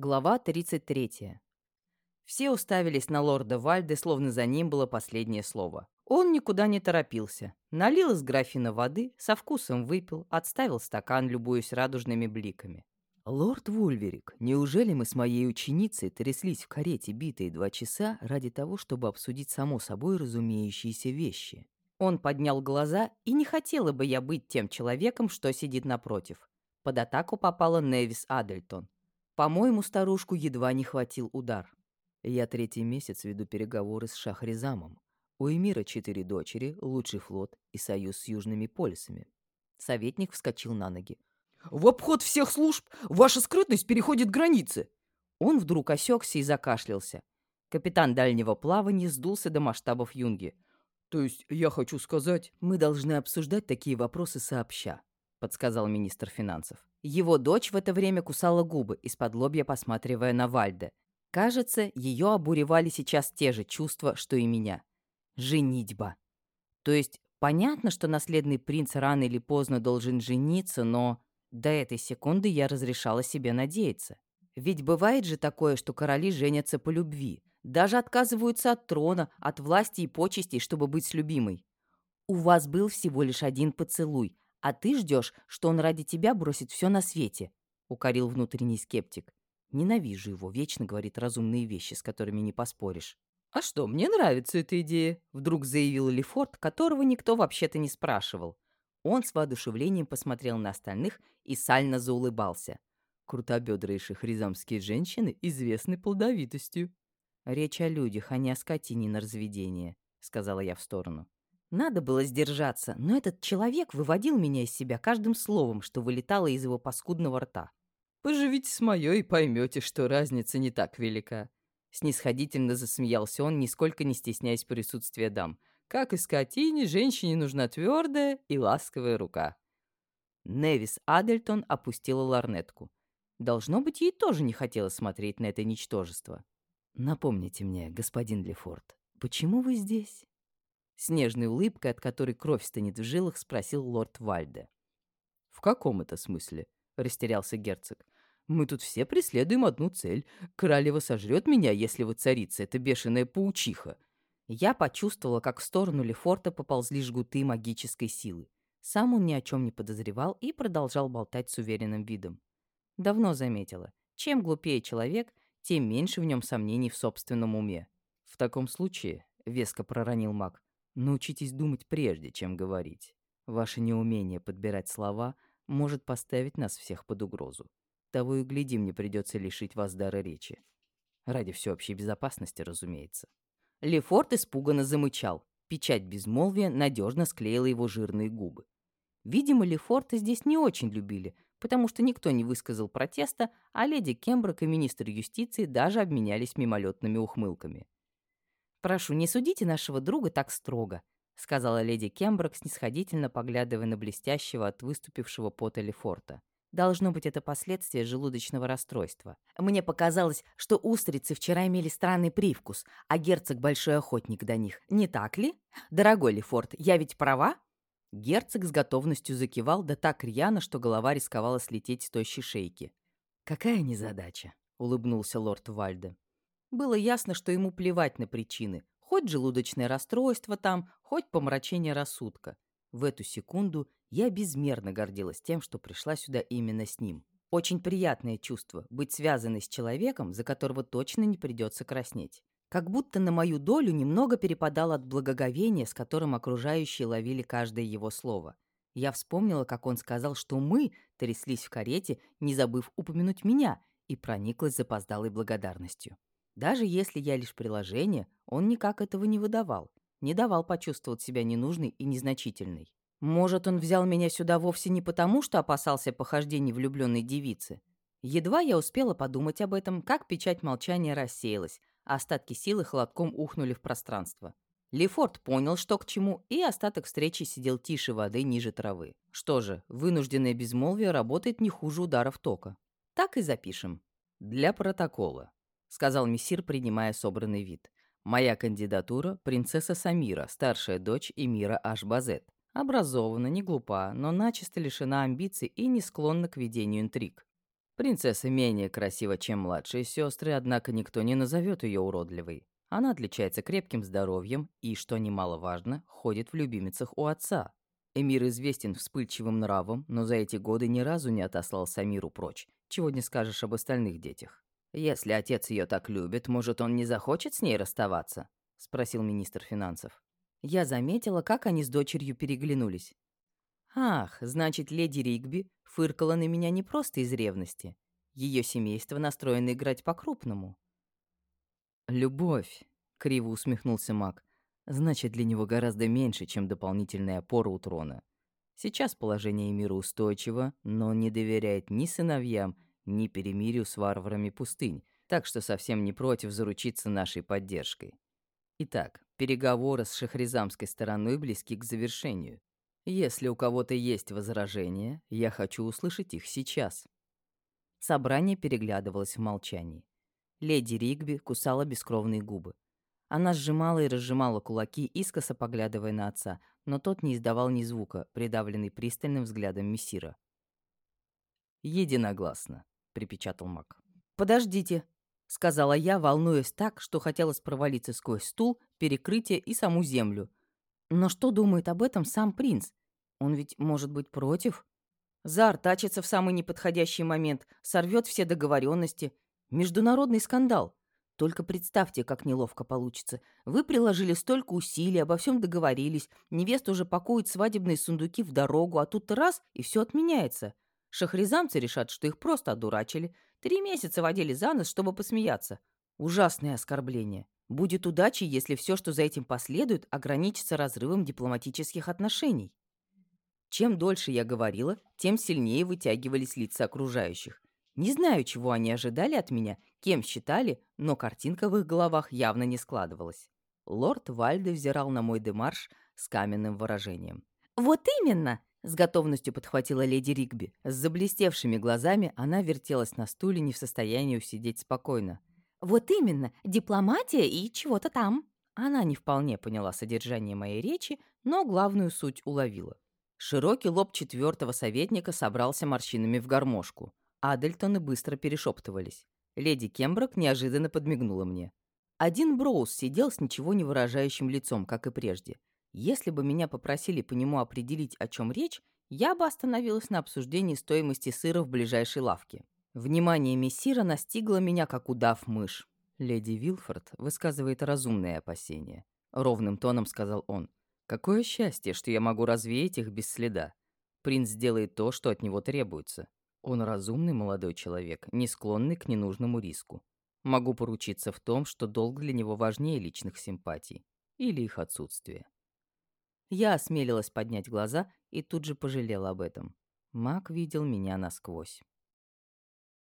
Глава 33. Все уставились на лорда Вальде, словно за ним было последнее слово. Он никуда не торопился. Налил из графина воды, со вкусом выпил, отставил стакан, любуясь радужными бликами. «Лорд Вульверик, неужели мы с моей ученицей тряслись в карете битые два часа ради того, чтобы обсудить само собой разумеющиеся вещи?» Он поднял глаза, и не хотела бы я быть тем человеком, что сидит напротив. Под атаку попала Невис Адельтон. По-моему, старушку едва не хватил удар. Я третий месяц веду переговоры с Шахризамом. У Эмира четыре дочери, лучший флот и союз с южными полисами. Советник вскочил на ноги. «В обход всех служб ваша скрытность переходит границы!» Он вдруг осекся и закашлялся. Капитан дальнего плавания сдулся до масштабов юнги. «То есть я хочу сказать...» «Мы должны обсуждать такие вопросы сообща», — подсказал министр финансов. Его дочь в это время кусала губы, из-под лобья посматривая на Вальде. Кажется, ее обуревали сейчас те же чувства, что и меня. Женитьба. То есть, понятно, что наследный принц рано или поздно должен жениться, но до этой секунды я разрешала себе надеяться. Ведь бывает же такое, что короли женятся по любви. Даже отказываются от трона, от власти и почестей, чтобы быть с любимой. У вас был всего лишь один поцелуй, а ты ждешь, что он ради тебя бросит все на свете», — укорил внутренний скептик. «Ненавижу его, вечно говорит разумные вещи, с которыми не поспоришь». «А что, мне нравится эта идея», — вдруг заявил Лефорт, которого никто вообще-то не спрашивал. Он с воодушевлением посмотрел на остальных и сально заулыбался. Крутобедрые шахризамские женщины известны плодовитостью. «Речь о людях, а не о скотине на разведение», — сказала я в сторону. Надо было сдержаться, но этот человек выводил меня из себя каждым словом, что вылетало из его паскудного рта. «Поживите с моей и поймете, что разница не так велика». Снисходительно засмеялся он, нисколько не стесняясь присутствия дам. «Как и скотине, женщине нужна твердая и ласковая рука». Невис Адельтон опустила ларнетку. Должно быть, ей тоже не хотелось смотреть на это ничтожество. «Напомните мне, господин Лефорт, почему вы здесь?» С нежной улыбкой, от которой кровь стынет в жилах, спросил лорд Вальде. «В каком это смысле?» — растерялся герцог. «Мы тут все преследуем одну цель. Королева сожрет меня, если вы царица, это бешеная паучиха». Я почувствовала, как в сторону Лефорта поползли жгуты магической силы. Сам он ни о чем не подозревал и продолжал болтать с уверенным видом. Давно заметила, чем глупее человек, тем меньше в нем сомнений в собственном уме. «В таком случае», — веско проронил маг, Научитесь думать прежде, чем говорить. Ваше неумение подбирать слова может поставить нас всех под угрозу. Того и гляди, мне придется лишить вас дара речи. Ради всеобщей безопасности, разумеется. Лефорт испуганно замычал. Печать безмолвия надежно склеила его жирные губы. Видимо, Лефорта здесь не очень любили, потому что никто не высказал протеста, а леди Кемброк и министр юстиции даже обменялись мимолетными ухмылками. «Прошу, не судите нашего друга так строго», — сказала леди Кемброк, снисходительно поглядывая на блестящего от выступившего пота Лефорта. «Должно быть, это последствия желудочного расстройства. Мне показалось, что устрицы вчера имели странный привкус, а герцог — большой охотник до них. Не так ли? Дорогой Лефорт, я ведь права?» Герцог с готовностью закивал, да так рьяно, что голова рисковала слететь с тощей шейки. «Какая незадача?» — улыбнулся лорд Вальде. Было ясно, что ему плевать на причины. Хоть желудочное расстройство там, хоть помрачение рассудка. В эту секунду я безмерно гордилась тем, что пришла сюда именно с ним. Очень приятное чувство — быть связанной с человеком, за которого точно не придется краснеть. Как будто на мою долю немного перепадал от благоговения, с которым окружающие ловили каждое его слово. Я вспомнила, как он сказал, что мы тряслись в карете, не забыв упомянуть меня, и прониклась запоздалой благодарностью. Даже если я лишь приложение, он никак этого не выдавал, не давал почувствовать себя ненужной и незначительной. Может, он взял меня сюда вовсе не потому, что опасался похождений влюбленной девицы. Едва я успела подумать об этом, как печать молчания рассеялась, а остатки силы холодком ухнули в пространство. Лефорт понял, что к чему, и остаток встречи сидел тише воды ниже травы. Что же, вынужденное безмолвие работает не хуже ударов тока. Так и запишем. Для протокола. — сказал мессир, принимая собранный вид. «Моя кандидатура — принцесса Самира, старшая дочь Эмира Ашбазет. Образована, не глупа, но начисто лишена амбиций и не склонна к ведению интриг». Принцесса менее красива, чем младшие сестры, однако никто не назовет ее уродливой. Она отличается крепким здоровьем и, что немаловажно, ходит в любимицах у отца. Эмир известен вспыльчивым нравом, но за эти годы ни разу не отослал Самиру прочь. Чего не скажешь об остальных детях. «Если отец ее так любит, может, он не захочет с ней расставаться?» — спросил министр финансов. Я заметила, как они с дочерью переглянулись. Ах, значит, леди Ригби фыркала на меня не просто из ревности. Ее семейство настроено играть по-крупному. «Любовь», — криво усмехнулся маг, значит для него гораздо меньше, чем дополнительная опора у трона. Сейчас положение мира устойчиво, но не доверяет ни сыновьям, ни перемирию с варварами пустынь, так что совсем не против заручиться нашей поддержкой. Итак, переговоры с шахризамской стороной близки к завершению. Если у кого-то есть возражения, я хочу услышать их сейчас. Собрание переглядывалось в молчании. Леди Ригби кусала бескровные губы. Она сжимала и разжимала кулаки, искоса поглядывая на отца, но тот не издавал ни звука, придавленный пристальным взглядом мессира. «Единогласно», — припечатал маг. «Подождите», — сказала я, волнуясь так, что хотелось провалиться сквозь стул, перекрытие и саму землю. «Но что думает об этом сам принц? Он ведь может быть против. Заортачится в самый неподходящий момент, сорвет все договоренности. Международный скандал. Только представьте, как неловко получится. Вы приложили столько усилий, обо всем договорились, невеста уже пакует свадебные сундуки в дорогу, а тут раз, и все отменяется. Шахризамцы решат, что их просто одурачили. Три месяца водили за нос, чтобы посмеяться. Ужасное оскорбление. Будет удачей, если все, что за этим последует, ограничится разрывом дипломатических отношений. Чем дольше я говорила, тем сильнее вытягивались лица окружающих. Не знаю, чего они ожидали от меня, кем считали, но картинка в их головах явно не складывалась. Лорд Вальде взирал на мой демарш с каменным выражением. «Вот именно!» — с готовностью подхватила леди Ригби. С заблестевшими глазами она вертелась на стуле, не в состоянии усидеть спокойно. «Вот именно! Дипломатия и чего-то там!» Она не вполне поняла содержание моей речи, но главную суть уловила. Широкий лоб четвертого советника собрался морщинами в гармошку. Адельтоны быстро перешептывались. Леди Кемброк неожиданно подмигнула мне. Один Броуз сидел с ничего не выражающим лицом, как и прежде. Если бы меня попросили по нему определить, о чем речь, я бы остановилась на обсуждении стоимости сыра в ближайшей лавке. Внимание мессира настигло меня, как удав мышь. «Леди Вилфорд высказывает разумные опасения», — ровным тоном сказал он. Какое счастье, что я могу развеять их без следа. Принц сделает то, что от него требуется. Он разумный молодой человек, не склонный к ненужному риску. Могу поручиться в том, что долг для него важнее личных симпатий. Или их отсутствия. Я осмелилась поднять глаза и тут же пожалела об этом. Маг видел меня насквозь.